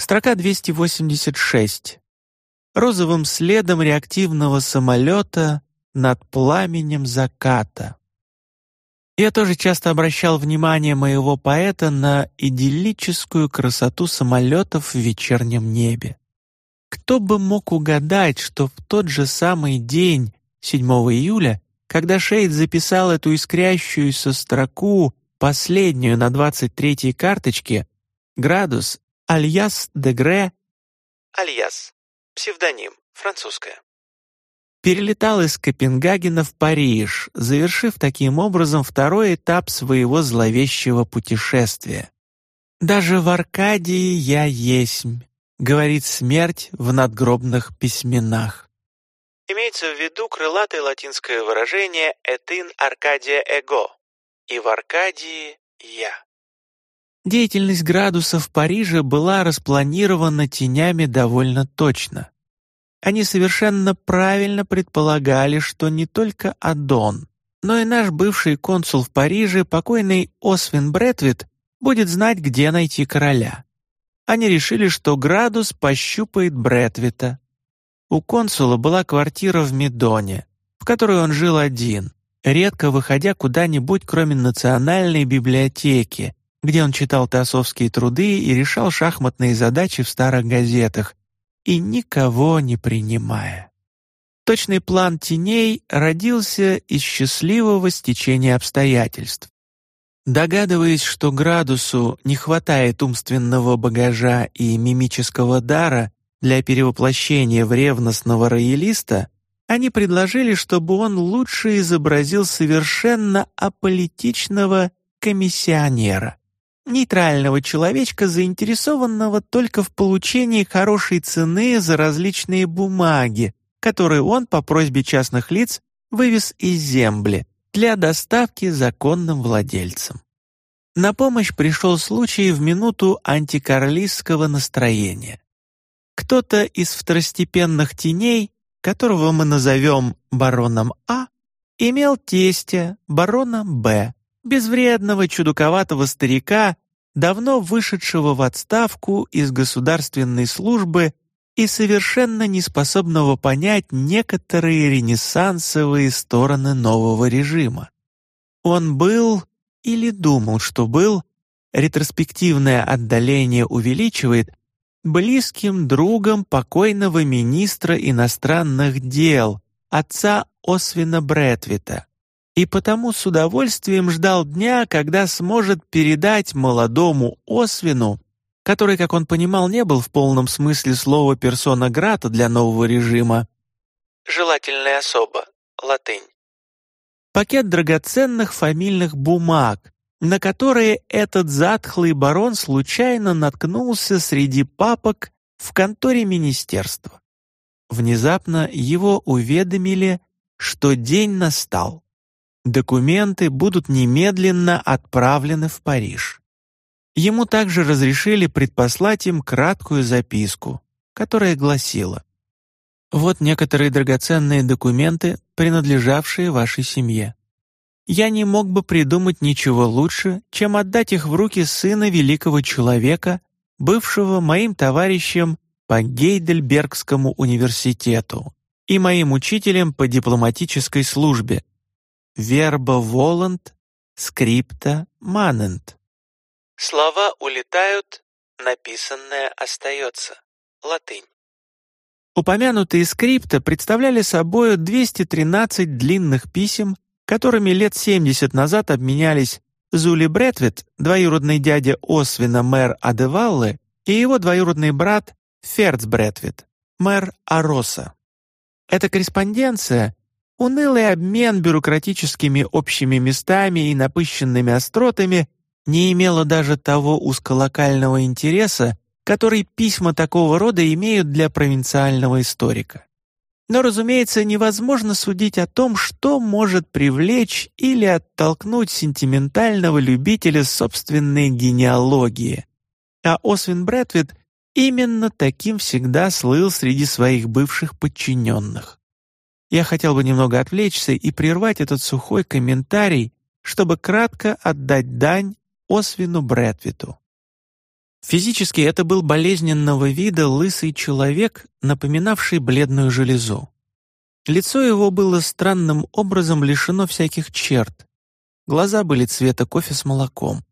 Строка 286. Розовым следом реактивного самолета над пламенем заката. Я тоже часто обращал внимание моего поэта на идиллическую красоту самолетов в вечернем небе. Кто бы мог угадать, что в тот же самый день, 7 июля, когда Шейд записал эту искрящуюся строку, последнюю на 23-й карточке, градус Альяс Дегре Альяс, псевдоним, французская перелетал из Копенгагена в Париж, завершив таким образом второй этап своего зловещего путешествия. «Даже в Аркадии я есмь», — говорит смерть в надгробных письменах. Имеется в виду крылатое латинское выражение «этин Аркадия эго» и «в Аркадии я». Деятельность градуса в Париже была распланирована тенями довольно точно. Они совершенно правильно предполагали, что не только Адон, но и наш бывший консул в Париже, покойный Освин Бретвит, будет знать, где найти короля. Они решили, что Градус пощупает Бретвита. У консула была квартира в Медоне, в которой он жил один, редко выходя куда-нибудь, кроме национальной библиотеки, где он читал теософские труды и решал шахматные задачи в старых газетах, и никого не принимая. Точный план теней родился из счастливого стечения обстоятельств. Догадываясь, что градусу не хватает умственного багажа и мимического дара для перевоплощения в ревностного роялиста, они предложили, чтобы он лучше изобразил совершенно аполитичного комиссионера нейтрального человечка, заинтересованного только в получении хорошей цены за различные бумаги, которые он по просьбе частных лиц вывез из земли для доставки законным владельцам. На помощь пришел случай в минуту антикарлистского настроения. Кто-то из второстепенных теней, которого мы назовем бароном А, имел тестя, барона Б, безвредного чудаковатого старика, давно вышедшего в отставку из государственной службы и совершенно неспособного понять некоторые ренессансовые стороны нового режима. Он был, или думал, что был, ретроспективное отдаление увеличивает, близким другом покойного министра иностранных дел, отца Освина Бретвита, и потому с удовольствием ждал дня, когда сможет передать молодому Освину, который, как он понимал, не был в полном смысле слова персона грата для нового режима, желательная особа, латынь, пакет драгоценных фамильных бумаг, на которые этот затхлый барон случайно наткнулся среди папок в конторе министерства. Внезапно его уведомили, что день настал. Документы будут немедленно отправлены в Париж. Ему также разрешили предпослать им краткую записку, которая гласила «Вот некоторые драгоценные документы, принадлежавшие вашей семье. Я не мог бы придумать ничего лучше, чем отдать их в руки сына великого человека, бывшего моим товарищем по Гейдельбергскому университету и моим учителем по дипломатической службе, верба волант, скрипта манент. Слова улетают, написанное остается. Латынь. Упомянутые скрипта представляли собой 213 длинных писем, которыми лет 70 назад обменялись Зули Бретвит, двоюродный дядя Освина мэр Адеваллы, и его двоюродный брат Ферц Бретвит, мэр Ароса. Эта корреспонденция Унылый обмен бюрократическими общими местами и напыщенными остротами не имело даже того узколокального интереса, который письма такого рода имеют для провинциального историка. Но, разумеется, невозможно судить о том, что может привлечь или оттолкнуть сентиментального любителя собственной генеалогии. А Освин Брэдвит именно таким всегда слыл среди своих бывших подчиненных. Я хотел бы немного отвлечься и прервать этот сухой комментарий, чтобы кратко отдать дань Освину Брэдвиту. Физически это был болезненного вида лысый человек, напоминавший бледную железу. Лицо его было странным образом лишено всяких черт. Глаза были цвета кофе с молоком.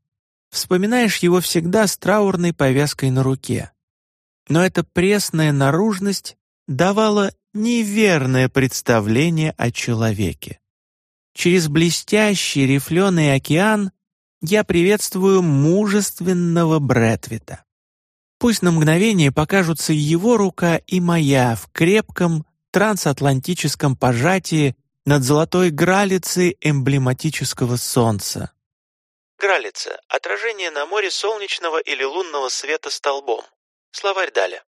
Вспоминаешь его всегда с траурной повязкой на руке. Но эта пресная наружность давала неверное представление о человеке. Через блестящий рифленый океан я приветствую мужественного Брэдвита. Пусть на мгновение покажутся его рука и моя в крепком трансатлантическом пожатии над золотой гралицей эмблематического солнца. Гралица — отражение на море солнечного или лунного света столбом. Словарь Даля.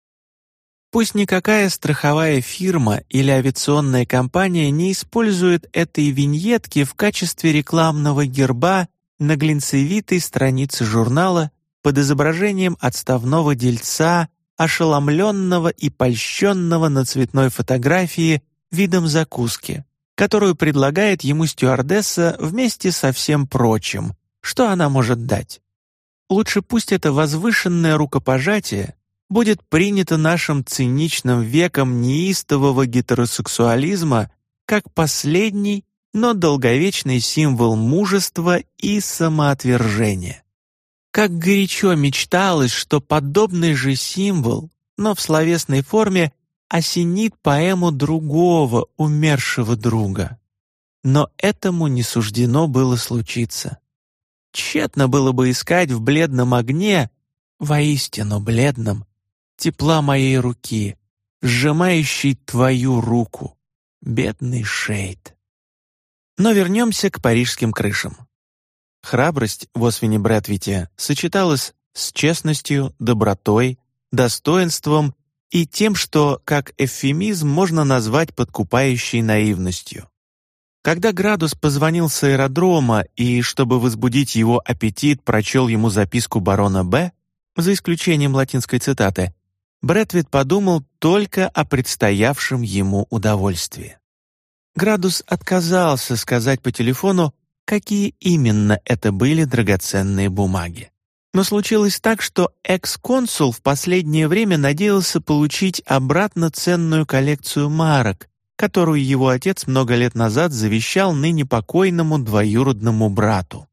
Пусть никакая страховая фирма или авиационная компания не использует этой виньетки в качестве рекламного герба на глинцевитой странице журнала под изображением отставного дельца, ошеломленного и польщенного на цветной фотографии видом закуски, которую предлагает ему стюардесса вместе со всем прочим, что она может дать. Лучше пусть это возвышенное рукопожатие будет принято нашим циничным веком неистового гетеросексуализма как последний но долговечный символ мужества и самоотвержения. Как горячо мечталось, что подобный же символ, но в словесной форме, осенит поэму другого умершего друга. Но этому не суждено было случиться. Тщетно было бы искать в бледном огне, воистину бледном, тепла моей руки, сжимающей твою руку, бедный Шейд. Но вернемся к парижским крышам. Храбрость в Освине Брэдвите сочеталась с честностью, добротой, достоинством и тем, что, как эвфемизм, можно назвать подкупающей наивностью. Когда Градус позвонил с аэродрома и, чтобы возбудить его аппетит, прочел ему записку барона Б, за исключением латинской цитаты, Брэдвит подумал только о предстоявшем ему удовольствии. Градус отказался сказать по телефону, какие именно это были драгоценные бумаги. Но случилось так, что экс-консул в последнее время надеялся получить обратно ценную коллекцию марок, которую его отец много лет назад завещал ныне покойному двоюродному брату.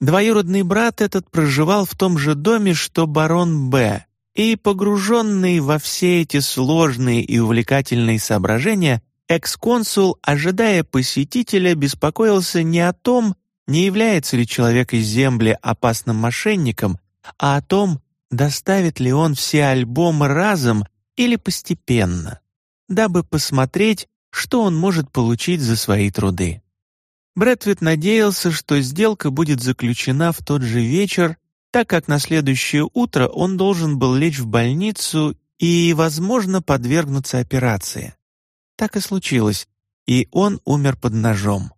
Двоюродный брат этот проживал в том же доме, что барон Б, и, погруженный во все эти сложные и увлекательные соображения, Экс-консул, ожидая посетителя, беспокоился не о том, не является ли человек из земли опасным мошенником, а о том, доставит ли он все альбомы разом или постепенно, дабы посмотреть, что он может получить за свои труды. Брэдвит надеялся, что сделка будет заключена в тот же вечер, так как на следующее утро он должен был лечь в больницу и, возможно, подвергнуться операции. Так и случилось, и он умер под ножом.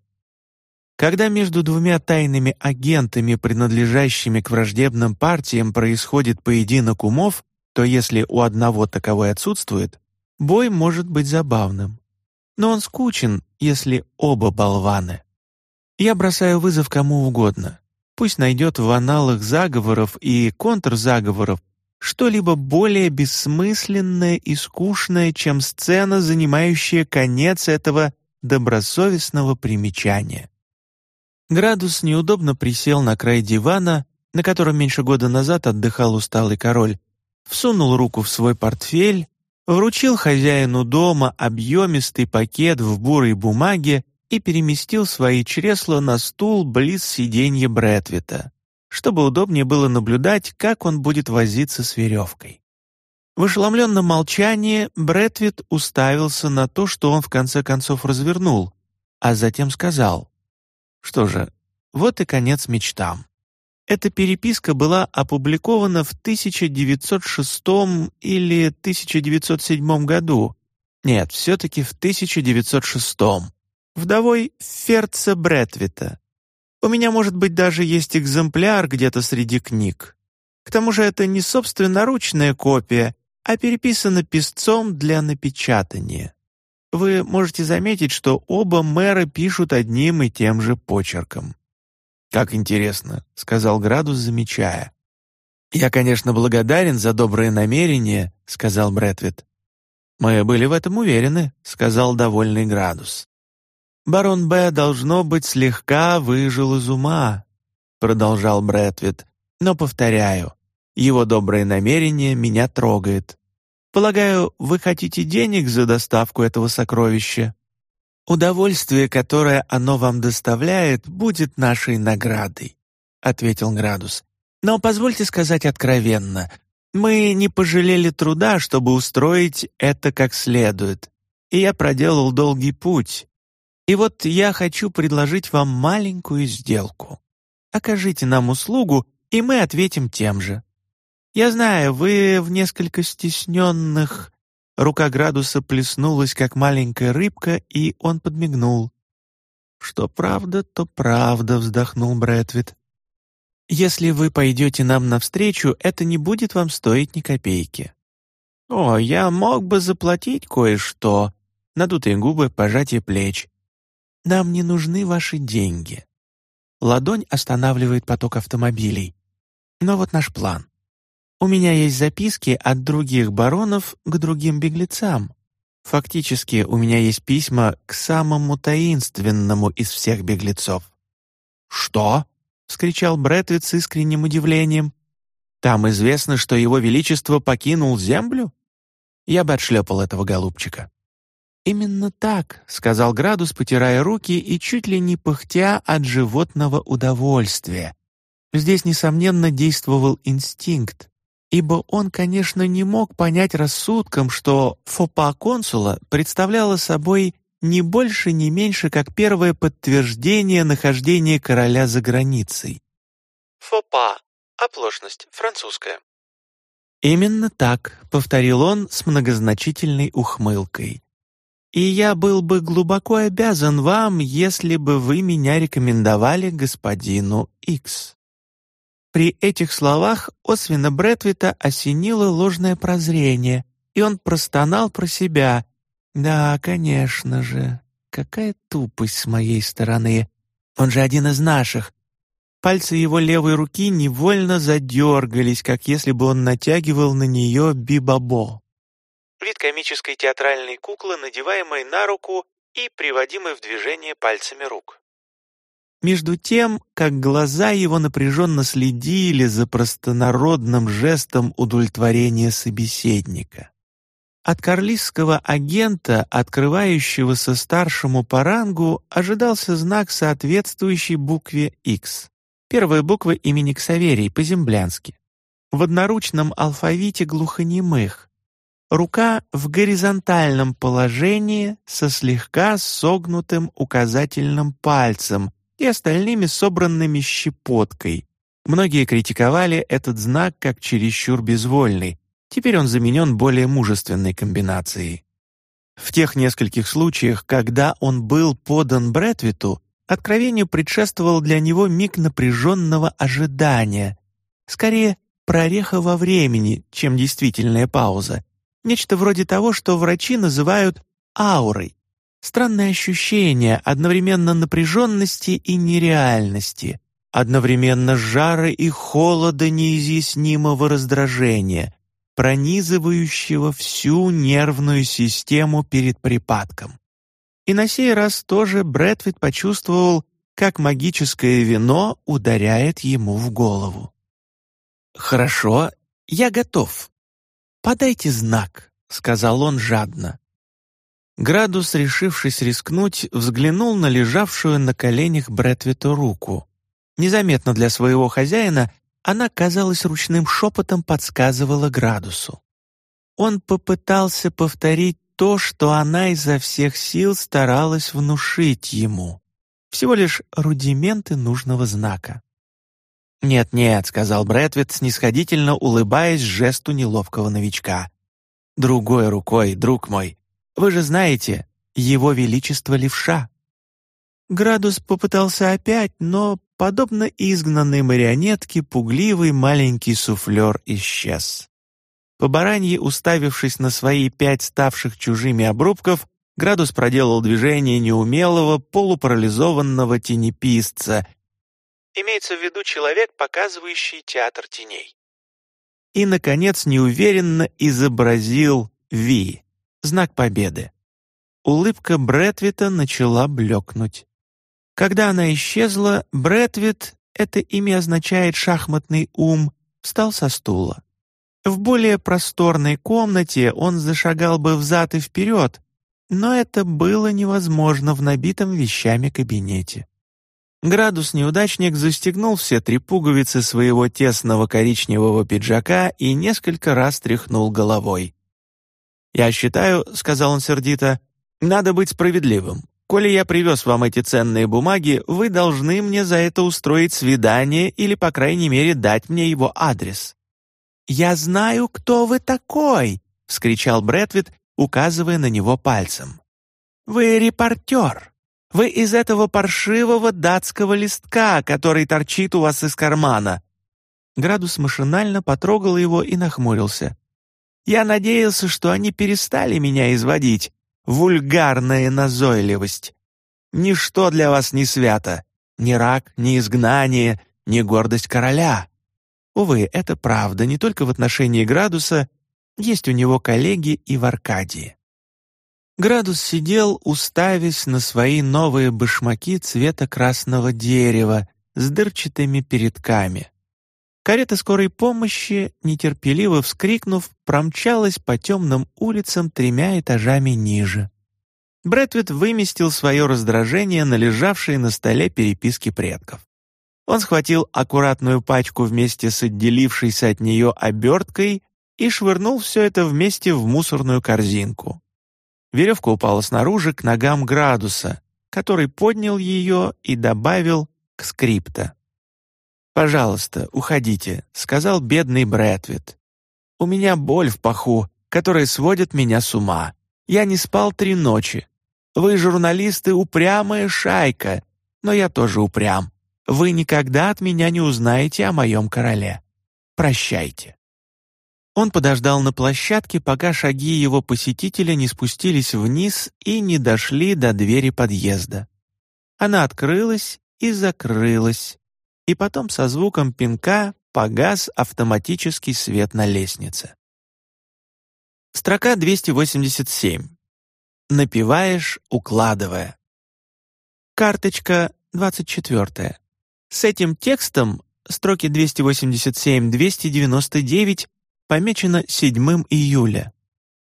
Когда между двумя тайными агентами, принадлежащими к враждебным партиям, происходит поединок умов, то если у одного таковой отсутствует, бой может быть забавным. Но он скучен, если оба болваны. Я бросаю вызов кому угодно. Пусть найдет в аналах заговоров и контрзаговоров что-либо более бессмысленное и скучное, чем сцена, занимающая конец этого добросовестного примечания. Градус неудобно присел на край дивана, на котором меньше года назад отдыхал усталый король, всунул руку в свой портфель, вручил хозяину дома объемистый пакет в бурой бумаге и переместил свои чресла на стул близ сиденья Брэдвита чтобы удобнее было наблюдать, как он будет возиться с веревкой. В ошеломленном молчании Брэдвит уставился на то, что он в конце концов развернул, а затем сказал, «Что же, вот и конец мечтам». Эта переписка была опубликована в 1906 или 1907 году. Нет, все-таки в 1906 вдовой Ферца Брэдвита, у меня, может быть, даже есть экземпляр где-то среди книг. К тому же это не собственноручная копия, а переписана писцом для напечатания. Вы можете заметить, что оба мэра пишут одним и тем же почерком. «Как интересно», — сказал Градус, замечая. «Я, конечно, благодарен за добрые намерения», — сказал Брэдвит. «Мы были в этом уверены», — сказал довольный Градус. «Барон Б, должно быть, слегка выжил из ума», — продолжал Брэдвит. «Но, повторяю, его доброе намерение меня трогает. Полагаю, вы хотите денег за доставку этого сокровища? Удовольствие, которое оно вам доставляет, будет нашей наградой», — ответил Градус. «Но позвольте сказать откровенно, мы не пожалели труда, чтобы устроить это как следует, и я проделал долгий путь, и вот я хочу предложить вам маленькую сделку. Окажите нам услугу, и мы ответим тем же. Я знаю, вы в несколько стесненных...» Рука Градуса плеснулась, как маленькая рыбка, и он подмигнул. «Что правда, то правда», — вздохнул Брэдвит. «Если вы пойдете нам навстречу, это не будет вам стоить ни копейки». «О, я мог бы заплатить кое-что», — надутые губы, пожатие плеч. Нам не нужны ваши деньги. Ладонь останавливает поток автомобилей. Но вот наш план. У меня есть записки от других баронов к другим беглецам. Фактически, у меня есть письма к самому таинственному из всех беглецов. «Что?» — вскричал Брэдвит с искренним удивлением. «Там известно, что его величество покинул землю?» Я бы отшлепал этого голубчика. «Именно так», — сказал Градус, потирая руки и чуть ли не пыхтя от животного удовольствия. Здесь, несомненно, действовал инстинкт, ибо он, конечно, не мог понять рассудком, что фопа консула представляла собой не больше, не меньше, как первое подтверждение нахождения короля за границей. Фопа — оплошность, французская. «Именно так», — повторил он с многозначительной ухмылкой и я был бы глубоко обязан вам, если бы вы меня рекомендовали господину Икс». При этих словах Освина Бретвита осенило ложное прозрение, и он простонал про себя. «Да, конечно же, какая тупость с моей стороны. Он же один из наших». Пальцы его левой руки невольно задергались, как если бы он натягивал на нее бибабо. Вид комической театральной куклы, надеваемой на руку и приводимой в движение пальцами рук. Между тем, как глаза его напряженно следили за простонародным жестом удовлетворения собеседника. От карлистского агента, открывающегося старшему по рангу, ожидался знак, соответствующий букве X. Первая буква имени Ксаверий по-землянски. В одноручном алфавите глухонемых, Рука в горизонтальном положении со слегка согнутым указательным пальцем и остальными собранными щепоткой. Многие критиковали этот знак как чересчур безвольный. Теперь он заменен более мужественной комбинацией. В тех нескольких случаях, когда он был подан Бретвиту, откровению предшествовал для него миг напряженного ожидания, скорее прореха во времени, чем действительная пауза, Нечто вроде того, что врачи называют аурой. Странное ощущение одновременно напряженности и нереальности, одновременно жара и холода неизъяснимого раздражения, пронизывающего всю нервную систему перед припадком. И на сей раз тоже Брэдфит почувствовал, как магическое вино ударяет ему в голову. «Хорошо, я готов», «Подайте знак», — сказал он жадно. Градус, решившись рискнуть, взглянул на лежавшую на коленях Бретвиту руку. Незаметно для своего хозяина она, казалось, ручным шепотом подсказывала Градусу. Он попытался повторить то, что она изо всех сил старалась внушить ему. Всего лишь рудименты нужного знака. «Нет-нет», — сказал Брэдвит, снисходительно улыбаясь жесту неловкого новичка. «Другой рукой, друг мой. Вы же знаете, его величество левша». Градус попытался опять, но, подобно изгнанной марионетке, пугливый маленький суфлер исчез. По баранье, уставившись на свои пять ставших чужими обрубков, Градус проделал движение неумелого, полупарализованного тенеписца — Имеется в виду человек, показывающий театр теней. и, наконец, неуверенно изобразил «Ви» — знак победы. Улыбка Брэдвита начала блекнуть. Когда она исчезла, Брэдвит, это имя означает «шахматный ум», встал со стула. В более просторной комнате он зашагал бы взад и вперед, но это было невозможно в набитом вещами кабинете. Градус-неудачник застегнул все три пуговицы своего тесного коричневого пиджака и несколько раз тряхнул головой. «Я считаю», — сказал он сердито, — «надо быть справедливым. Коли я привез вам эти ценные бумаги, вы должны мне за это устроить свидание или, по крайней мере, дать мне его адрес». «Я знаю, кто вы такой!» — вскричал Брэдвит, указывая на него пальцем. «Вы репортер. Вы из этого паршивого датского листка, который торчит у вас из кармана». Градус машинально потрогал его и нахмурился. «Я надеялся, что они перестали меня изводить. Вульгарная назойливость. Ничто для вас не свято. Ни рак, ни изгнание, ни гордость короля. Увы, это правда не только в отношении Градуса, есть у него коллеги и в Аркадии. Градус сидел, уставясь на свои новые башмаки цвета красного дерева с дырчатыми передками. Карета скорой помощи, нетерпеливо вскрикнув, промчалась по темным улицам тремя этажами ниже. Брэдвит выместил свое раздражение на лежавшей на столе переписки предков. Он схватил аккуратную пачку вместе с отделившейся от нее оберткой и швырнул все это вместе в мусорную корзинку. Веревка упала снаружи к ногам градуса, который поднял ее и добавил к скрипта. «Пожалуйста, уходите», — сказал бедный Брэдвит. «У меня боль в паху, которая сводит меня с ума. Я не спал три ночи. Вы, журналисты, упрямая шайка, но я тоже упрям. Вы никогда от меня не узнаете о моем короле. Прощайте». Он подождал на площадке, пока шаги его посетителя не спустились вниз и не дошли до двери подъезда. Она открылась и закрылась, и потом со звуком пинка погас автоматический свет на лестнице. Строка 287. Напиваешь, укладывая. Карточка 24. С этим текстом строки 287-299 помечено 7 июля.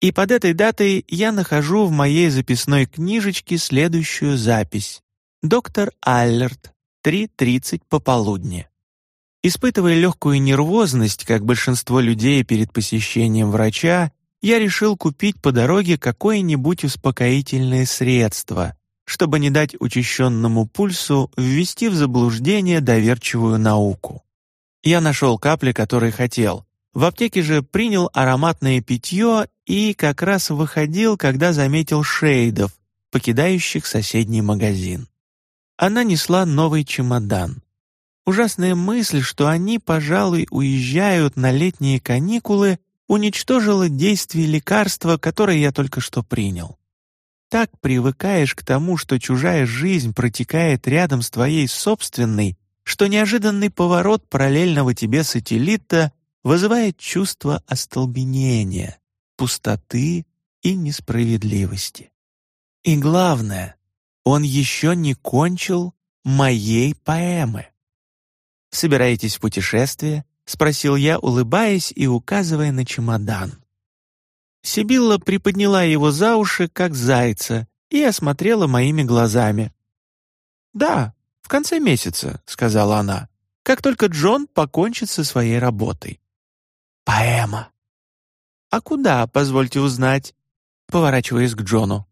И под этой датой я нахожу в моей записной книжечке следующую запись. Доктор Аллерт, 3.30 пополудни. Испытывая легкую нервозность, как большинство людей перед посещением врача, я решил купить по дороге какое-нибудь успокоительное средство, чтобы не дать учащенному пульсу ввести в заблуждение доверчивую науку. Я нашел капли, которые хотел. В аптеке же принял ароматное питье и как раз выходил, когда заметил шейдов, покидающих соседний магазин. Она несла новый чемодан. Ужасная мысль, что они, пожалуй, уезжают на летние каникулы, уничтожила действие лекарства, которое я только что принял. Так привыкаешь к тому, что чужая жизнь протекает рядом с твоей собственной, что неожиданный поворот параллельного тебе сателлита вызывает чувство остолбенения, пустоты и несправедливости. И главное, он еще не кончил моей поэмы. «Собираетесь в путешествие?» — спросил я, улыбаясь и указывая на чемодан. Сибилла приподняла его за уши, как зайца, и осмотрела моими глазами. «Да, в конце месяца», — сказала она, «как только Джон покончит со своей работой». «Поэма». «А куда, позвольте узнать?» Поворачиваясь к Джону.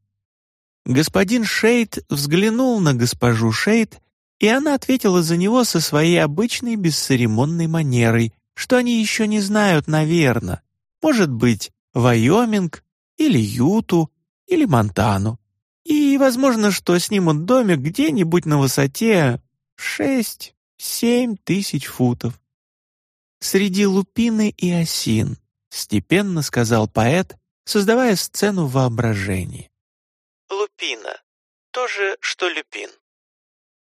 Господин Шейд взглянул на госпожу Шейд, и она ответила за него со своей обычной бесцеремонной манерой, что они еще не знают, наверное. Может быть, Вайоминг или Юту или Монтану. И, возможно, что снимут домик где-нибудь на высоте шесть-семь тысяч футов. «Среди лупины и осин», — степенно сказал поэт, создавая сцену воображения. Лупина. То же, что люпин.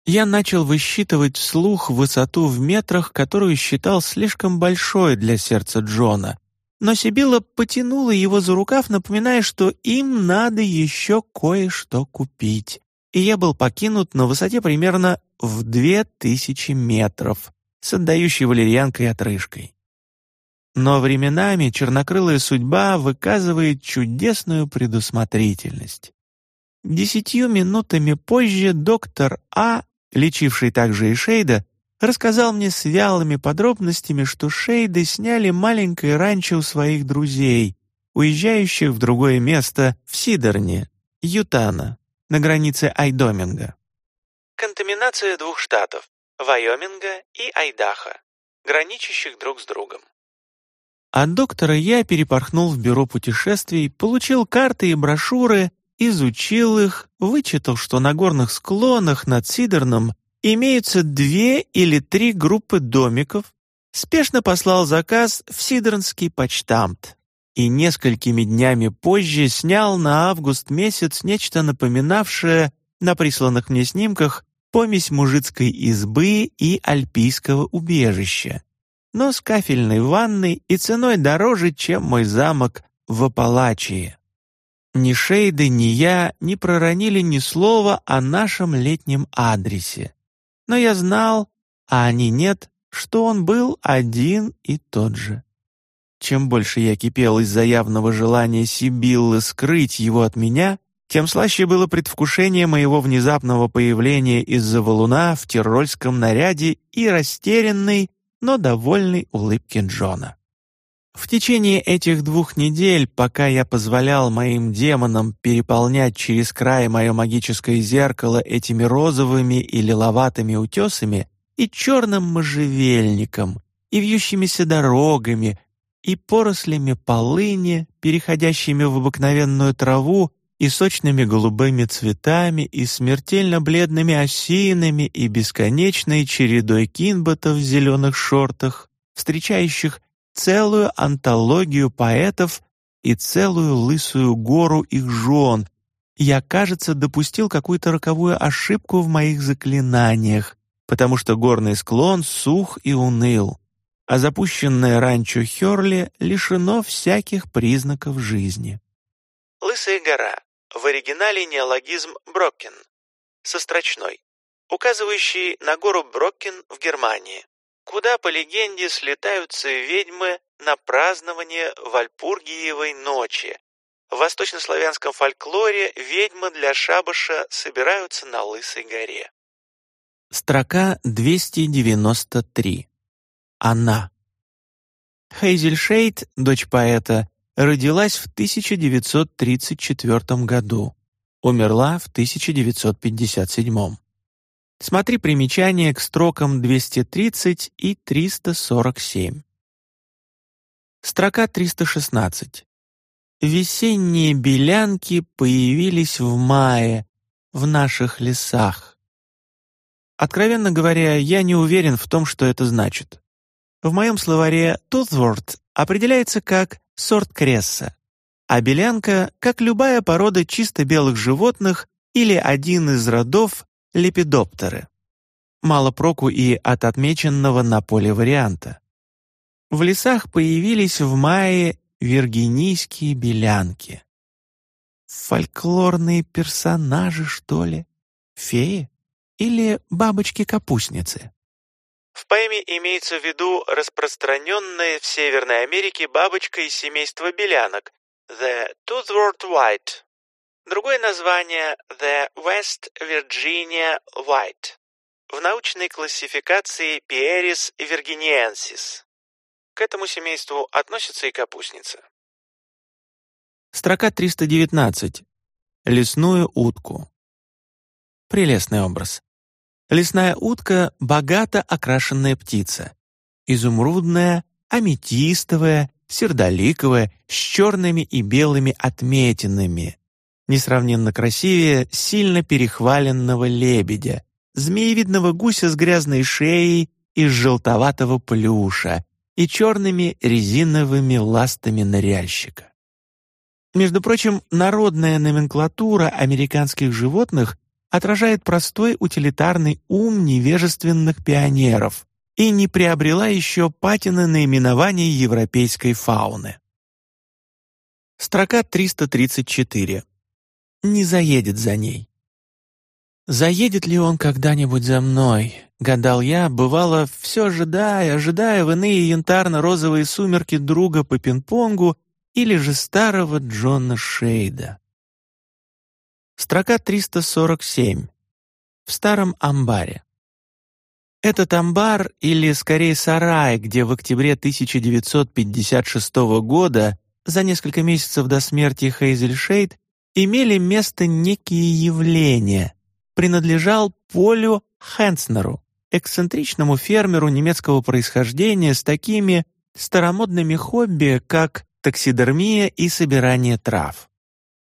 Я начал высчитывать вслух высоту в метрах, которую считал слишком большой для сердца Джона. Но Сибила потянула его за рукав, напоминая, что им надо еще кое-что купить. И я был покинут на высоте примерно в две тысячи метров с отдающей валерьянкой отрыжкой. Но временами чернокрылая судьба выказывает чудесную предусмотрительность. Десятью минутами позже доктор А, лечивший также и Шейда, рассказал мне с вялыми подробностями, что Шейды сняли маленькое ранчо у своих друзей, уезжающих в другое место в Сидорне, Ютана, на границе Айдоминга. Контаминация двух штатов – Вайоминга и Айдахо, граничащих друг с другом. От доктора я перепорхнул в бюро путешествий, получил карты и брошюры, изучил их, вычитал, что на горных склонах над Сидерном имеются две или три группы домиков, спешно послал заказ в Сидернский почтамт и несколькими днями позже снял на август месяц нечто напоминавшее на присланных мне снимках помесь мужицкой избы и альпийского убежища но с кафельной ванной и ценой дороже, чем мой замок в Апалачии. Ни Шейды, ни я не проронили ни слова о нашем летнем адресе. Но я знал, а они нет, что он был один и тот же. Чем больше я кипел из-за явного желания Сибиллы скрыть его от меня, тем слаще было предвкушение моего внезапного появления из-за валуна в тирольском наряде и растерянный, но довольной улыбки Джона. В течение этих двух недель, пока я позволял моим демонам переполнять через край мое магическое зеркало этими розовыми и лиловатыми утесами и черным можжевельником, и вьющимися дорогами, и порослями полыни, переходящими в обыкновенную траву, и сочными голубыми цветами, и смертельно бледными осинами, и бесконечной чередой кинботов в зеленых шортах, встречающих целую антологию поэтов и целую лысую гору их жен. Я, кажется, допустил какую-то роковую ошибку в моих заклинаниях, потому что горный склон сух и уныл, а запущенное ранчо Хёрли лишено всяких признаков жизни. Лысая гора в оригинале неологизм Броккен, сострочной, указывающий на гору Броккен в Германии, куда, по легенде, слетаются ведьмы на празднование Вальпургиевой ночи. В восточнославянском фольклоре ведьмы для шабаша собираются на Лысой горе. Строка 293. Она. Хейзель Шейд, дочь поэта, родилась в 1934 году, умерла в 1957. Смотри примечания к строкам 230 и 347. Строка 316. Весенние белянки появились в мае в наших лесах. Откровенно говоря, я не уверен в том, что это значит. В моем словаре «toothwort» определяется как сорт кресса, а белянка, как любая порода чисто белых животных или один из родов лепидоптеры. Мало проку и от отмеченного на поле варианта. В лесах появились в мае виргинийские белянки. Фольклорные персонажи, что ли? Феи? Или бабочки-капустницы? В поэме имеется в виду распространенная в Северной Америке бабочка из семейства белянок The Toothwort White. Другое название The West Virginia White в научной классификации Pieris virginiensis. К этому семейству относится и капустница. Строка 319. Лесную утку. Прелестный образ. Лесная утка — богато окрашенная птица. Изумрудная, аметистовая, сердоликовая, с черными и белыми отметинами. Несравненно красивее сильно перехваленного лебедя, змеевидного гуся с грязной шеей из желтоватого плюша и черными резиновыми ластами ныряльщика. Между прочим, народная номенклатура американских животных отражает простой утилитарный ум невежественных пионеров и не приобрела еще патины наименований европейской фауны. Строка 334. Не заедет за ней. «Заедет ли он когда-нибудь за мной?» — гадал я, бывало, все ожидая, ожидая в иные янтарно-розовые сумерки друга по пинг-понгу или же старого Джона Шейда. Строка 347. В старом амбаре. Этот амбар, или скорее сарай, где в октябре 1956 года, за несколько месяцев до смерти Хейзель Шейд, имели место некие явления, принадлежал Полю Хенснеру, эксцентричному фермеру немецкого происхождения с такими старомодными хобби, как таксидермия и собирание трав.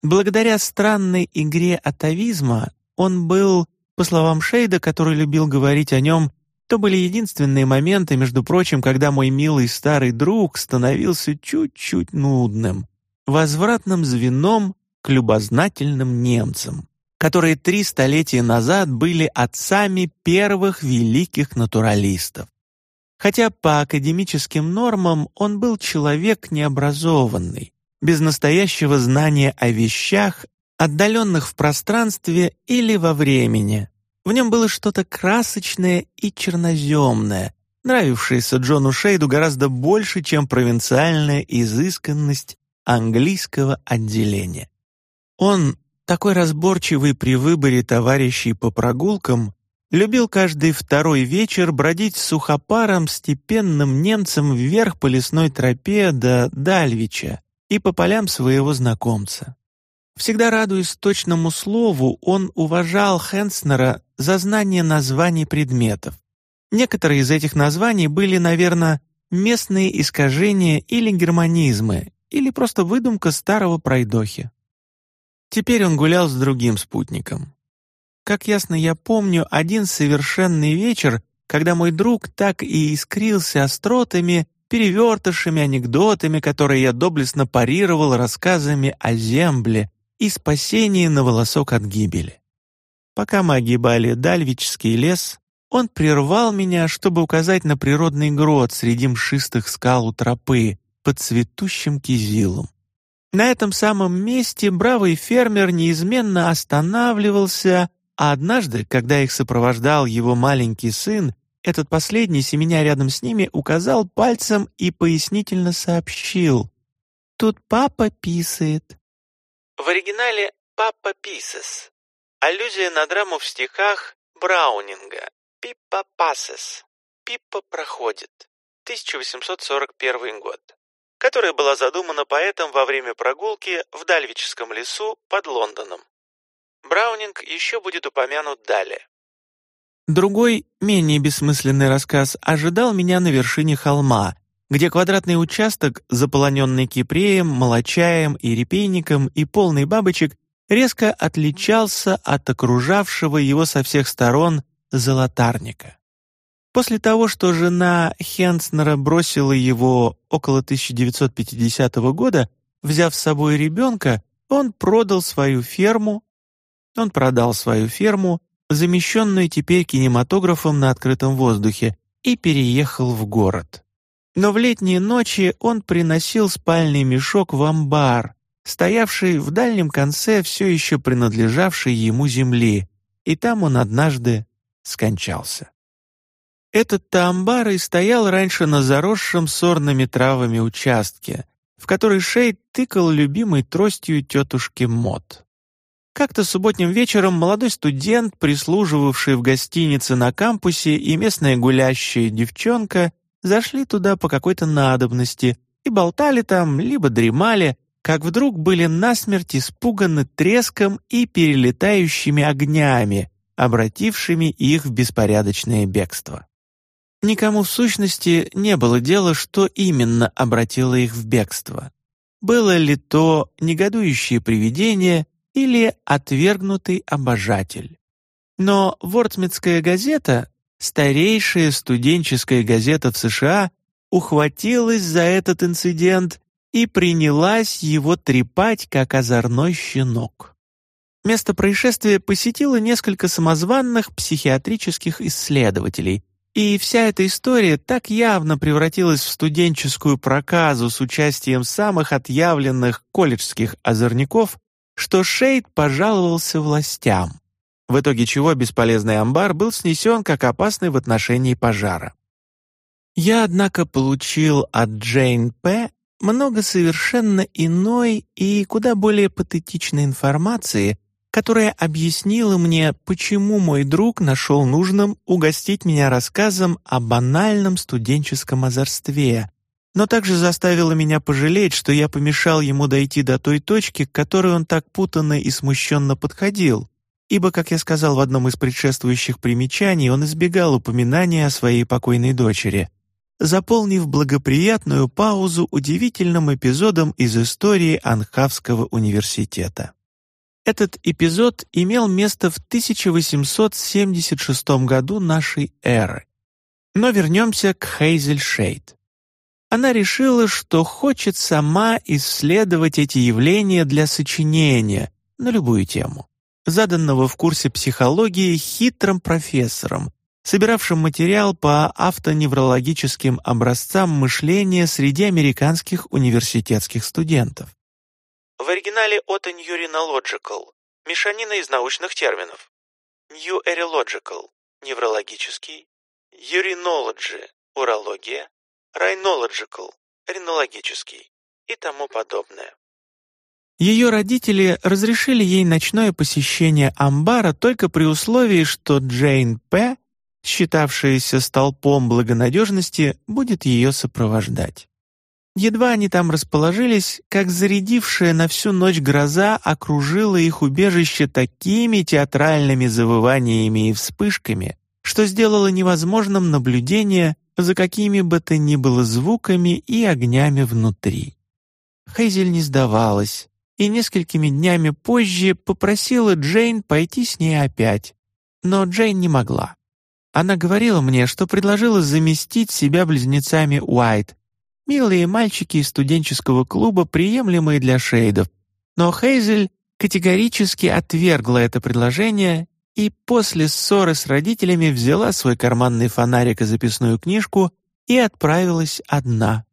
Благодаря странной игре атовизма он был, по словам Шейда, который любил говорить о нем, то были единственные моменты, между прочим, когда мой милый старый друг становился чуть-чуть нудным, возвратным звеном к любознательным немцам, которые три столетия назад были отцами первых великих натуралистов. Хотя по академическим нормам он был человек необразованный, без настоящего знания о вещах, отдаленных в пространстве или во времени. В нем было что-то красочное и черноземное, нравившееся Джону Шейду гораздо больше, чем провинциальная изысканность английского отделения. Он, такой разборчивый при выборе товарищей по прогулкам, любил каждый второй вечер бродить с сухопаром степенным немцем вверх по лесной тропе до Дальвича, и по полям своего знакомца. Всегда радуясь точному слову, он уважал Хенснера за знание названий предметов. Некоторые из этих названий были, наверное, местные искажения или германизмы, или просто выдумка старого пройдохи. Теперь он гулял с другим спутником. Как ясно я помню, один совершенный вечер, когда мой друг так и искрился остротами, перевертышами, анекдотами, которые я доблестно парировал рассказами о земле и спасении на волосок от гибели. Пока мы огибали Дальвичский лес, он прервал меня, чтобы указать на природный грот среди мшистых скал у тропы под цветущим кизилом. На этом самом месте бравый фермер неизменно останавливался, а однажды, когда их сопровождал его маленький сын, этот последний, семеня рядом с ними, указал пальцем и пояснительно сообщил. «Тут папа писает». В оригинале «Папа писес» — аллюзия на драму в стихах Браунинга «Пиппа пасес» — «Пиппа проходит» 1841 год, которая была задумана поэтом во время прогулки в Дальвическом лесу под Лондоном. Браунинг еще будет упомянут далее. Другой, менее бессмысленный рассказ ожидал меня на вершине холма, где квадратный участок, заполоненный кипреем, молочаем и репейником и полный бабочек, резко отличался от окружавшего его со всех сторон золотарника. После того, что жена Хенснера бросила его около 1950 года, взяв с собой ребенка, он продал свою ферму, он продал свою ферму замещенную теперь кинематографом на открытом воздухе, и переехал в город. Но в летние ночи он приносил спальный мешок в амбар, стоявший в дальнем конце все еще принадлежавшей ему земли, и там он однажды скончался. Этот-то амбар и стоял раньше на заросшем сорными травами участке, в который Шейд тыкал любимой тростью тетушки Мот. Как-то субботним вечером молодой студент, прислуживавший в гостинице на кампусе, и местная гулящая девчонка зашли туда по какой-то надобности и болтали там, либо дремали, как вдруг были насмерть испуганы треском и перелетающими огнями, обратившими их в беспорядочное бегство. Никому в сущности не было дела, что именно обратило их в бегство. Было ли то негодующее привидение или отвергнутый обожатель. Но Вортсмитская газета, старейшая студенческая газета в США, ухватилась за этот инцидент и принялась его трепать, как озорной щенок. Место происшествия посетило несколько самозванных психиатрических исследователей, и вся эта история так явно превратилась в студенческую проказу с участием самых отъявленных колледжских озорников, что Шейд пожаловался властям, в итоге чего бесполезный амбар был снесен как опасный в отношении пожара. Я, однако, получил от Джейн П. много совершенно иной и куда более патетичной информации, которая объяснила мне, почему мой друг нашел нужным угостить меня рассказом о банальном студенческом озорстве, но также заставила меня пожалеть, что я помешал ему дойти до той точки, к которой он так путанно и смущенно подходил, ибо, как я сказал в одном из предшествующих примечаний, он избегал упоминания о своей покойной дочери, заполнив благоприятную паузу удивительным эпизодом из истории Анхавского университета. Этот эпизод имел место в 1876 году нашей эры. Но вернемся к Хейзель Шейд. Она решила, что хочет сама исследовать эти явления для сочинения на любую тему, заданного в курсе психологии хитрым профессором, собиравшим материал по автоневрологическим образцам мышления среди американских университетских студентов. В оригинале Otonyurinological – мешанина из научных терминов. New Erilogical – неврологический, Urinology – урология, Rhinological – ринологический и тому подобное. Ее родители разрешили ей ночное посещение амбара только при условии, что Джейн П., считавшаяся столпом благонадежности, будет ее сопровождать. Едва они там расположились, как зарядившая на всю ночь гроза окружила их убежище такими театральными завываниями и вспышками, что сделало невозможным наблюдение за какими бы то ни было звуками и огнями внутри. Хейзель не сдавалась и несколькими днями позже попросила Джейн пойти с ней опять, но Джейн не могла. Она говорила мне, что предложила заместить себя близнецами Уайт, Милые мальчики из студенческого клуба, приемлемые для шейдов. Но Хейзель категорически отвергла это предложение и после ссоры с родителями взяла свой карманный фонарик и записную книжку и отправилась одна.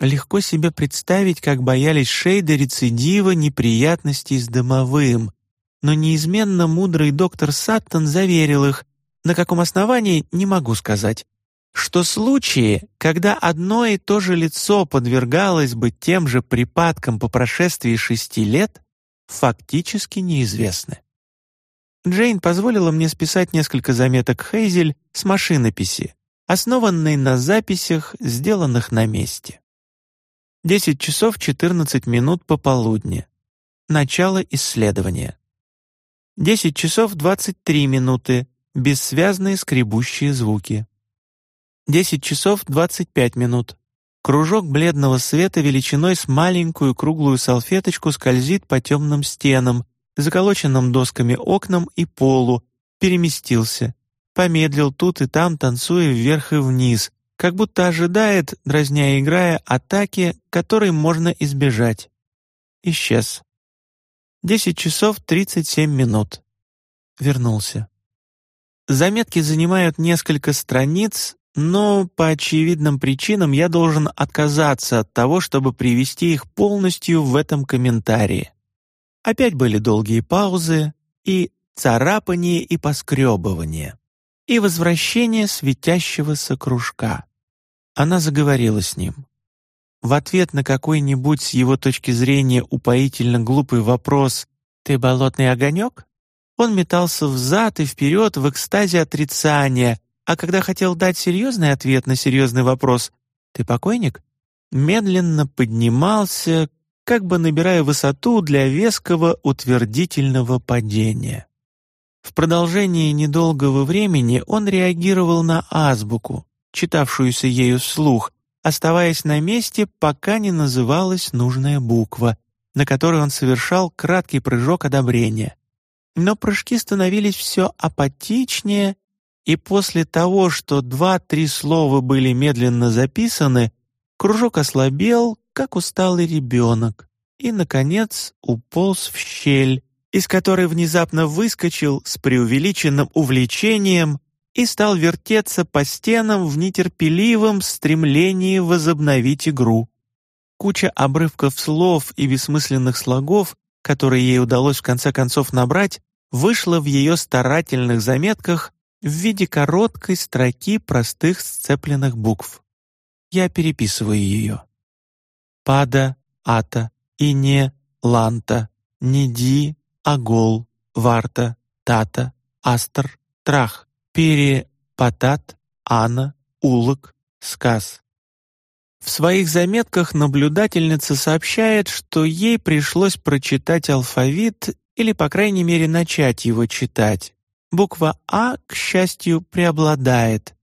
Легко себе представить, как боялись Шейда рецидива неприятностей с домовым, но неизменно мудрый доктор Саттон заверил их, на каком основании не могу сказать, что случаи, когда одно и то же лицо подвергалось бы тем же припадкам по прошествии шести лет, фактически неизвестны. Джейн позволила мне списать несколько заметок Хейзель с машинописи, основанной на записях, сделанных на месте. 10 часов 14 минут пополудни. Начало исследования. 10 часов 23 минуты. Бессвязные скребущие звуки. 10 часов 25 минут. Кружок бледного света величиной с маленькую круглую салфеточку скользит по темным стенам, заколоченным досками окнам и полу, переместился, помедлил тут и там, танцуя вверх и вниз, как будто ожидает, дразня и играя, атаки, которой можно избежать. Исчез. Десять часов тридцать семь минут. Вернулся. Заметки занимают несколько страниц, но по очевидным причинам я должен отказаться от того, чтобы привести их полностью в этом комментарии. Опять были долгие паузы и царапание и поскребывание, и возвращение светящегося кружка. Она заговорила с ним. В ответ на какой-нибудь с его точки зрения упоительно глупый вопрос «Ты болотный огонек?» он метался взад и вперед в экстазе отрицания, а когда хотел дать серьезный ответ на серьезный вопрос «Ты покойник?» медленно поднимался, как бы набирая высоту для веского утвердительного падения. В продолжении недолгого времени он реагировал на азбуку, читавшуюся ею вслух, оставаясь на месте, пока не называлась нужная буква, на которой он совершал краткий прыжок одобрения. Но прыжки становились все апатичнее и после того, что два-три слова были медленно записаны, кружок ослабел, как усталый ребенок, и, наконец, уполз в щель, из которой внезапно выскочил с преувеличенным увлечением и стал вертеться по стенам в нетерпеливом стремлении возобновить игру. Куча обрывков слов и бессмысленных слогов, которые ей удалось в конце концов набрать, вышла в ее старательных заметках в виде короткой строки простых сцепленных букв. Я переписываю ее. Пада, ата, ине, ланта, неди, агол, варта, тата, астр, трах, пере, патат, ана, улок, сказ. В своих заметках наблюдательница сообщает, что ей пришлось прочитать алфавит или, по крайней мере, начать его читать. Буква «А», к счастью, преобладает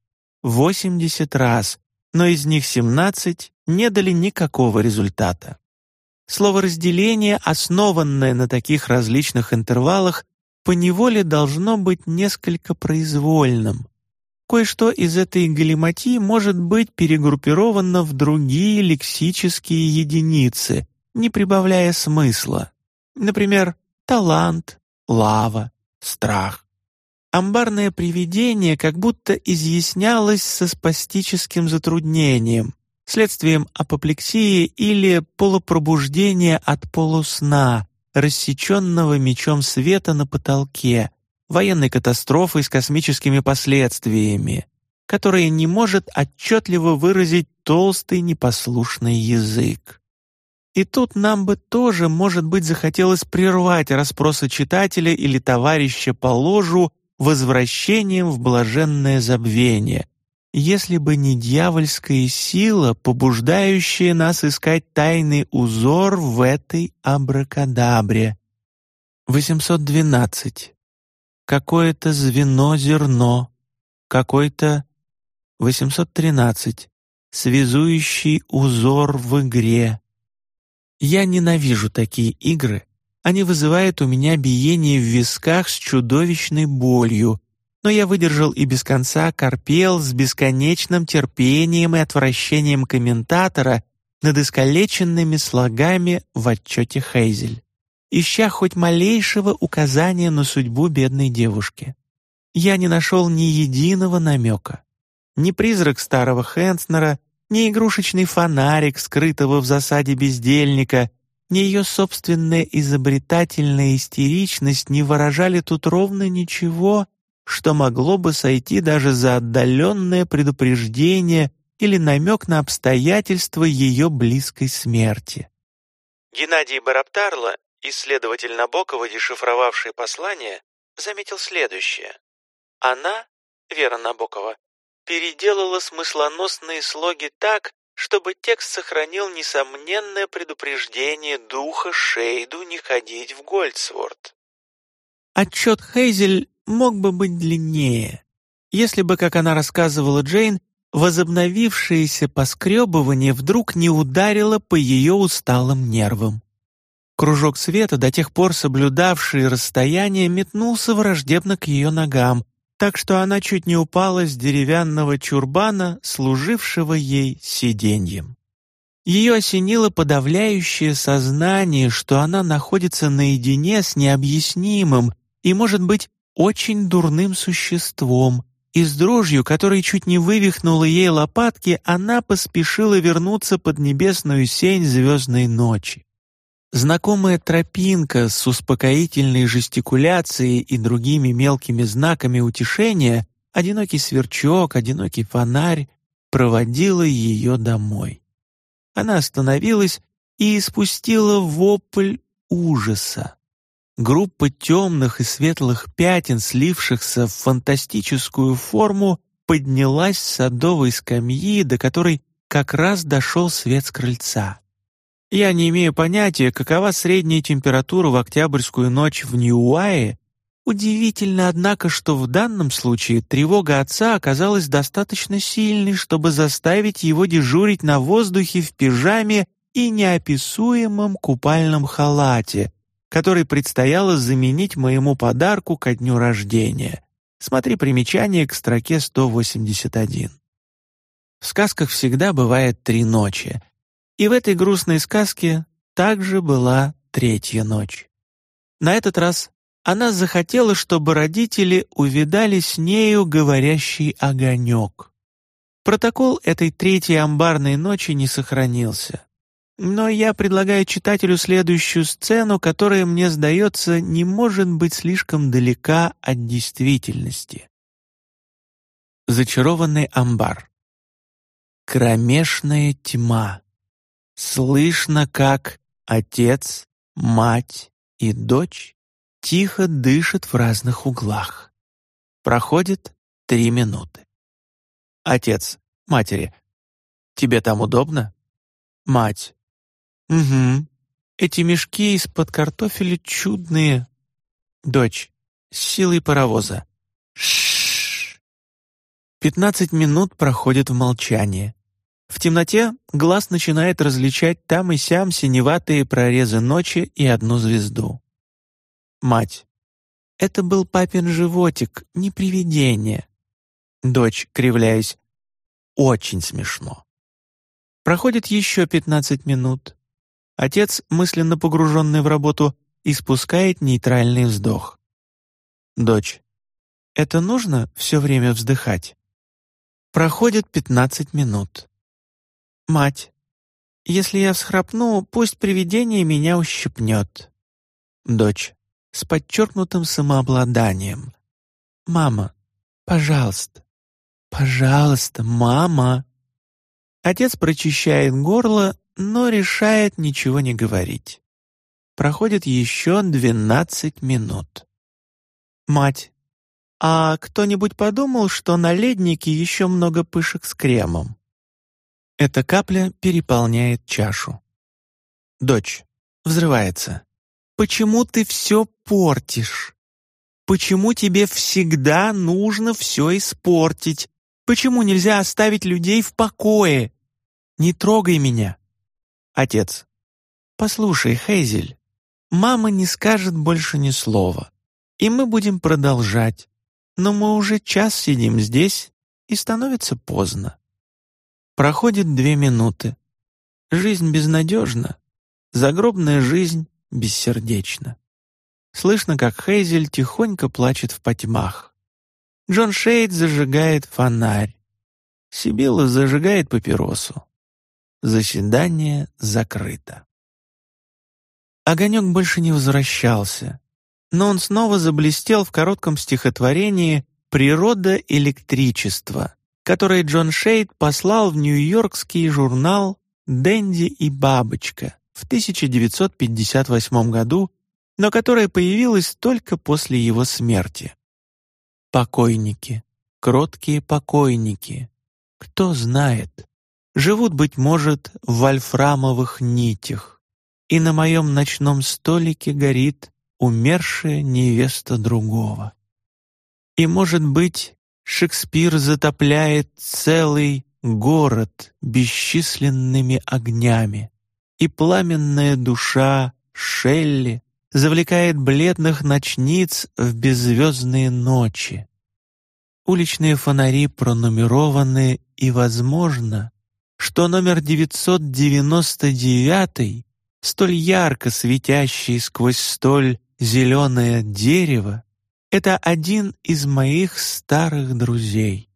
80 раз, но из них 17 не дали никакого результата. Слово «разделение», основанное на таких различных интервалах, поневоле должно быть несколько произвольным. Кое-что из этой галиматии может быть перегруппировано в другие лексические единицы, не прибавляя смысла. Например, талант, лава, страх. Амбарное привидение как будто изъяснялось со спастическим затруднением, следствием апоплексии или полупробуждения от полусна, рассеченного мечом света на потолке, военной катастрофой с космическими последствиями, которая не может отчетливо выразить толстый непослушный язык. И тут нам бы тоже, может быть, захотелось прервать расспросы читателя или товарища по ложу возвращением в блаженное забвение, если бы не дьявольская сила, побуждающая нас искать тайный узор в этой абракадабре. 812. Какое-то звено-зерно, какой-то 813. Связующий узор в игре. Я ненавижу такие игры, они вызывают у меня биение в висках с чудовищной болью, но я выдержал и без конца корпел с бесконечным терпением и отвращением комментатора над искалеченными слогами в отчете Хейзель, ища хоть малейшего указания на судьбу бедной девушки. Я не нашел ни единого намека. Ни призрак старого Хенснера, ни игрушечный фонарик, скрытого в засаде бездельника, ни ее собственная изобретательная истеричность не выражали тут ровно ничего, что могло бы сойти даже за отдаленное предупреждение или намек на обстоятельства ее близкой смерти. Геннадий Бараптарло, исследователь Набокова, дешифровавший послание, заметил следующее. Она, Вера Набокова, переделала смыслоносные слоги так, чтобы текст сохранил несомненное предупреждение духа Шейду не ходить в Гольдсворт. Отчет Хейзель мог бы быть длиннее, если бы, как она рассказывала Джейн, возобновившееся поскребывание вдруг не ударило по ее усталым нервам. Кружок света, до тех пор соблюдавший расстояние, метнулся враждебно к ее ногам, так что она чуть не упала с деревянного чурбана, служившего ей сиденьем. Ее осенило подавляющее сознание, что она находится наедине с необъяснимым и, может быть, очень дурным существом, и с дрожью, которая чуть не вывихнула ей лопатки, она поспешила вернуться под небесную сень звездной ночи. Знакомая тропинка с успокоительной жестикуляцией и другими мелкими знаками утешения, одинокий сверчок, одинокий фонарь, проводила ее домой. Она остановилась и испустила вопль ужаса. Группа темных и светлых пятен, слившихся в фантастическую форму, поднялась с садовой скамьи, до которой как раз дошел свет с крыльца. Я не имею понятия, какова средняя температура в октябрьскую ночь в Ньюае. Удивительно, однако, что в данном случае тревога отца оказалась достаточно сильной, чтобы заставить его дежурить на воздухе в пижаме и неописуемом купальном халате, который предстояло заменить моему подарку ко дню рождения. Смотри примечание к строке 181. В сказках всегда бывает три ночи — и в этой грустной сказке также была третья ночь. На этот раз она захотела, чтобы родители увидали с нею говорящий огонек. Протокол этой третьей амбарной ночи не сохранился. Но я предлагаю читателю следующую сцену, которая, мне сдается, не может быть слишком далека от действительности. Зачарованный амбар. Кромешная тьма. Слышно, как отец, мать и дочь тихо дышат в разных углах. Проходит три минуты. Отец, матери, тебе там удобно? Мать, угу. Эти мешки из-под картофеля чудные. Дочь, с силой паровоза. Шш. Пятнадцать минут проходит в молчании. В темноте глаз начинает различать там и сям синеватые прорезы ночи и одну звезду. Мать. Это был папин животик, не привидение. Дочь, кривляясь. Очень смешно. Проходит еще пятнадцать минут. Отец, мысленно погруженный в работу, испускает нейтральный вздох. Дочь. Это нужно все время вздыхать? Проходит пятнадцать минут. Мать. Если я всхрапну, пусть привидение меня ущипнет. Дочь с подчеркнутым самообладанием. «Мама, пожалуйста, пожалуйста, мама!» Отец прочищает горло, но решает ничего не говорить. Проходит еще двенадцать минут. Мать. «А кто-нибудь подумал, что на леднике еще много пышек с кремом?» Эта капля переполняет чашу. Дочь. Взрывается. Почему ты все портишь? Почему тебе всегда нужно все испортить? Почему нельзя оставить людей в покое? Не трогай меня. Отец. Послушай, Хейзель, мама не скажет больше ни слова, и мы будем продолжать. Но мы уже час сидим здесь, и становится поздно. Проходит две минуты. Жизнь безнадежна. Загробная жизнь бессердечно. Слышно, как Хейзель тихонько плачет в потьмах. Джон Шейд зажигает фонарь. Сибилла зажигает папиросу. Заседание закрыто. Огонек больше не возвращался, но он снова заблестел в коротком стихотворении «Природа электричества», которое Джон Шейд послал в нью-йоркский журнал «Дэнди и бабочка» в 1958 году, но которая появилась только после его смерти. Покойники, кроткие покойники, кто знает, живут, быть может, в вольфрамовых нитях, и на моем ночном столике горит умершая невеста другого. И, может быть, Шекспир затопляет целый город бесчисленными огнями, и пламенная душа Шелли завлекает бледных ночниц в беззвездные ночи. Уличные фонари пронумерованы, и возможно, что номер 999, столь ярко светящий сквозь столь зеленое дерево, это один из моих старых друзей.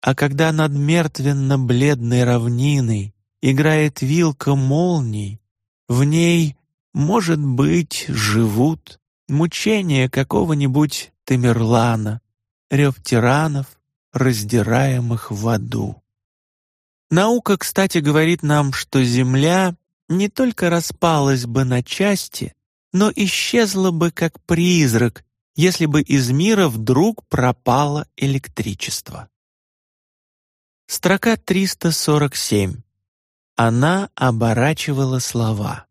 А когда над мертвенно-бледной равниной играет вилка молний, в ней, может быть, живут мучения какого-нибудь Тамерлана, рев тиранов, раздираемых в аду. Наука, кстати, говорит нам, что Земля не только распалась бы на части, но исчезла бы как призрак, если бы из мира вдруг пропало электричество. Строка 347. Она оборачивала слова.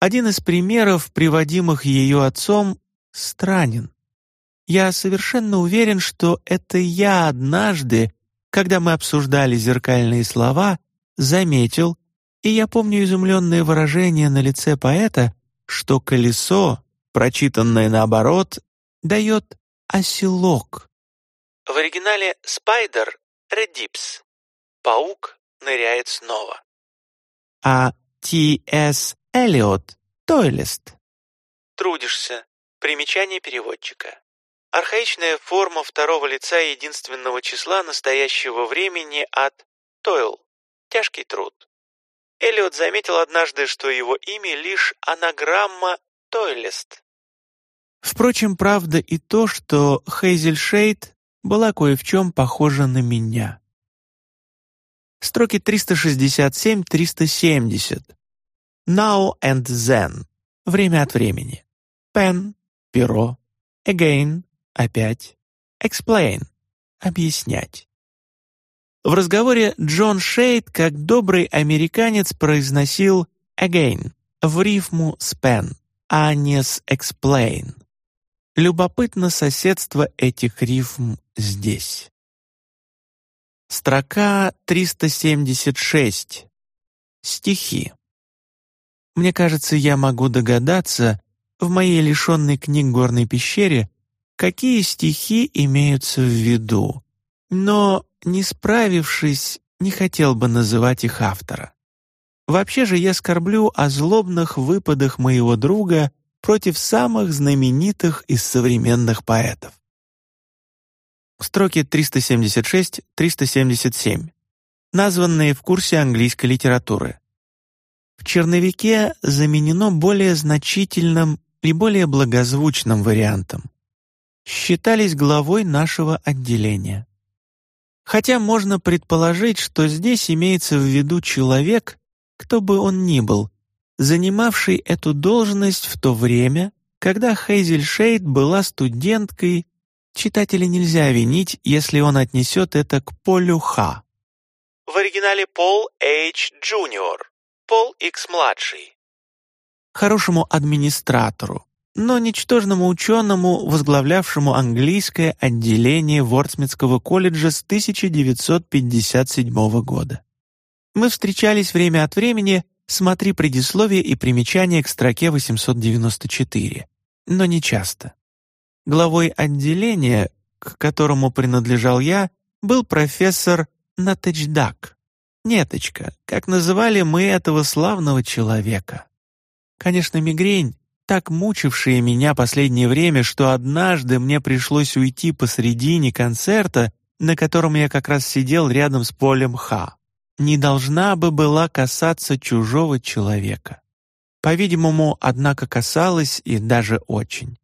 Один из примеров, приводимых ее отцом, странен. Я совершенно уверен, что это я однажды, когда мы обсуждали зеркальные слова, заметил, и я помню изумленное выражение на лице поэта, что колесо, прочитанное наоборот, дает оселок. В оригинале «Spider» — «Reddips» — «Паук» ныряет снова. А Т.С. Эллиот — Тойлест. трудишься. Примечание переводчика. Архаичная форма второго лица единственного числа настоящего времени от toil – тяжкий труд. Эллиот заметил однажды, что его имя лишь анаграмма «тойлест». Впрочем, правда и то, что Хейзель Шейд была кое в чем похожа на меня. Строки 367-370. Now and then. Время от времени. Pen. Перо. Again. Опять. Explain. Объяснять. В разговоре Джон Шейд, как добрый американец, произносил «again» в рифму с «pen», а не с «explain». Любопытно соседство этих рифм здесь. Строка 376. Стихи. Мне кажется, я могу догадаться, в моей лишенной книг горной пещере, какие стихи имеются в виду, но не справившись, не хотел бы называть их автора. Вообще же я скорблю о злобных выпадах моего друга против самых знаменитых из современных поэтов. Строки 376-377, названные в курсе английской литературы. В черновике заменено более значительным и более благозвучным вариантом. Считались главой нашего отделения. Хотя можно предположить, что здесь имеется в виду человек, кто бы он ни был, занимавший эту должность в то время, когда Хейзель Шейд была студенткой, читателя нельзя винить, если он отнесет это к Полю Ха. В оригинале Пол H. Jr., Пол X младший. Хорошему администратору, но ничтожному ученому, возглавлявшему английское отделение Вортсмитского колледжа с 1957 года. Мы встречались время от времени, смотри предисловие и примечание к строке 894, но не часто. Главой отделения, к которому принадлежал я, был профессор Натечдак, Неточка, как называли мы этого славного человека. Конечно, мигрень, так мучившие меня последнее время, что однажды мне пришлось уйти посредине концерта, на котором я как раз сидел рядом с полем Ха. Не должна бы была касаться чужого человека. По-видимому, однако касалась и даже очень.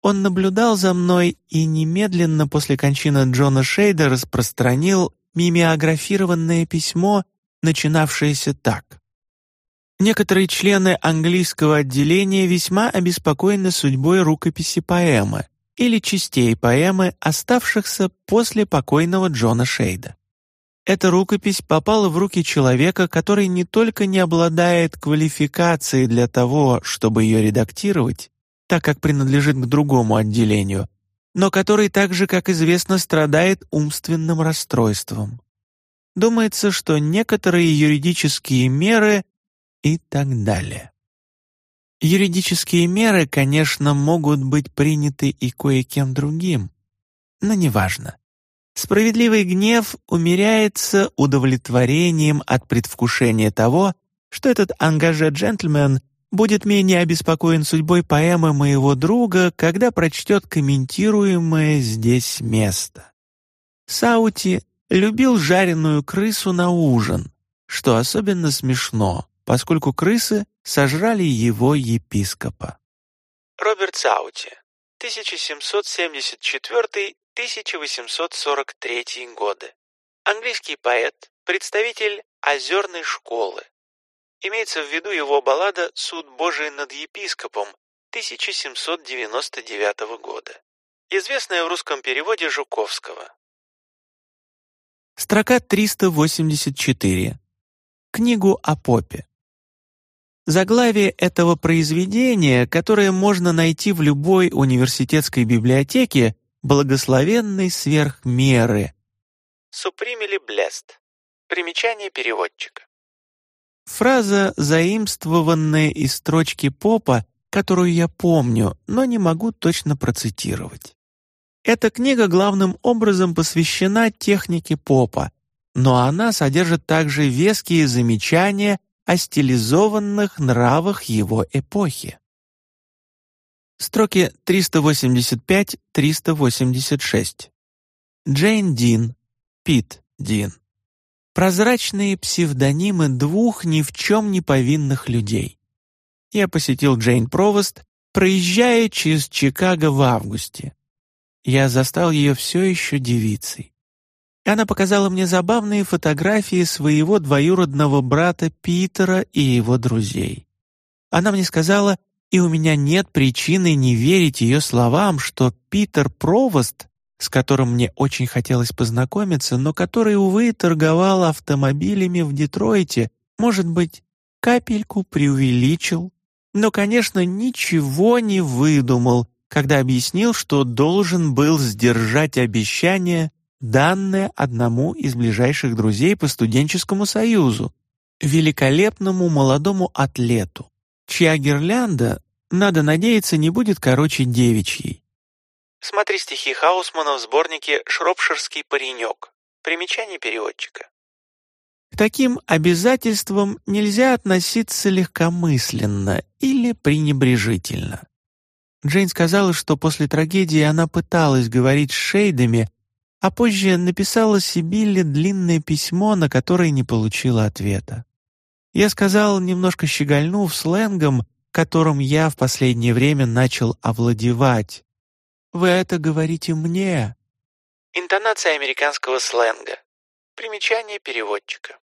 Он наблюдал за мной и немедленно после кончины Джона Шейда распространил мимеографированное письмо, начинавшееся так. Некоторые члены английского отделения весьма обеспокоены судьбой рукописи поэмы или частей поэмы, оставшихся после покойного Джона Шейда. Эта рукопись попала в руки человека, который не только не обладает квалификацией для того, чтобы ее редактировать, так как принадлежит к другому отделению, но который также, как известно, страдает умственным расстройством. Думается, что некоторые юридические меры и так далее. Юридические меры, конечно, могут быть приняты и кое-кем другим, но неважно. Справедливый гнев умеряется удовлетворением от предвкушения того, что этот ангаже джентльмен будет менее обеспокоен судьбой поэмы моего друга, когда прочтет комментируемое здесь место. Саути любил жареную крысу на ужин, что особенно смешно, поскольку крысы сожрали его епископа. Роберт Саути, 1774-1843 годы. Английский поэт, представитель озерной школы. Имеется в виду его баллада «Суд Божий над епископом» 1799 года, известная в русском переводе Жуковского. Строка 384. Книгу о попе. Заглавие этого произведения, которое можно найти в любой университетской библиотеке, «Благословенный сверх меры». Супримили блест. Примечание переводчика. Фраза, заимствованная из строчки Попа, которую я помню, но не могу точно процитировать. Эта книга главным образом посвящена технике Попа, но она содержит также веские замечания о стилизованных нравах его эпохи. Строки 385-386. Джейн Дин, Пит Дин. Прозрачные псевдонимы двух ни в чем не повинных людей. Я посетил Джейн Провост, проезжая через Чикаго в августе. Я застал ее все еще девицей. Она показала мне забавные фотографии своего двоюродного брата Питера и его друзей. Она мне сказала, и у меня нет причины не верить ее словам, что Питер Провост, с которым мне очень хотелось познакомиться, но который, увы, торговал автомобилями в Детройте, может быть, капельку преувеличил, но, конечно, ничего не выдумал, когда объяснил, что должен был сдержать обещание, данное одному из ближайших друзей по студенческому союзу, великолепному молодому атлету чья гирлянда, надо надеяться, не будет короче девичьей. Смотри стихи Хаусмана в сборнике «Шропширский паренек». Примечание переводчика. К таким обязательствам нельзя относиться легкомысленно или пренебрежительно. Джейн сказала, что после трагедии она пыталась говорить с Шейдами, а позже написала Сибилле длинное письмо, на которое не получила ответа. Я сказал, немножко щегольнув сленгом, которым я в последнее время начал овладевать. «Вы это говорите мне?» Интонация американского сленга. Примечание переводчика.